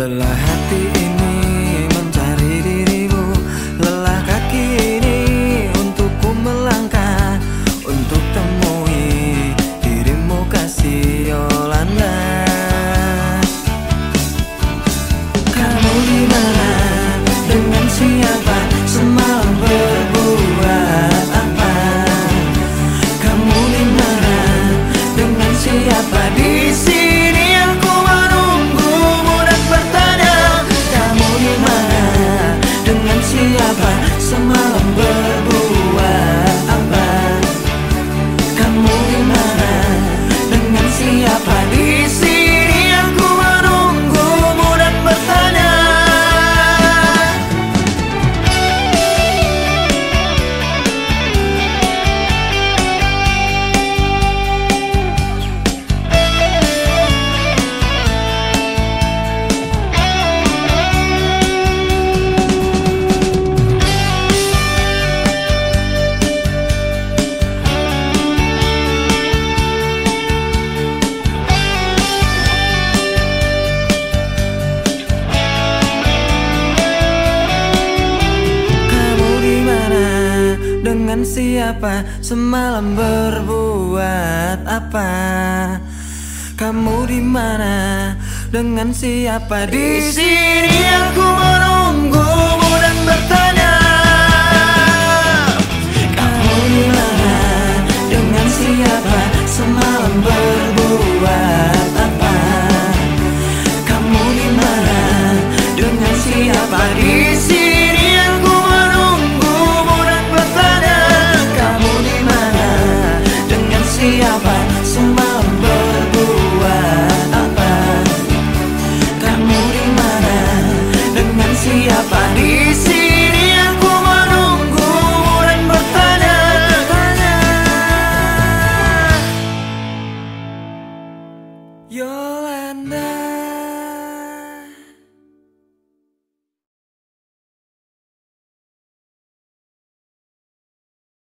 Lelah hati ini mencari dirimu Lelah kaki ini untukku melangkah Untuk temui dirimu kasih Yolanda Kamu di mana? Dengan siapa? Dengan siapa? Dengan siapa? Semalam berbuat apa? Kamu di mana? Dengan siapa? Di sini aku menunggumu dan bertanya. Kamu di mana? Dengan siapa? Semalam berbuat apa? Kamu di mana? Dengan siapa? Di sini siapa? Semalam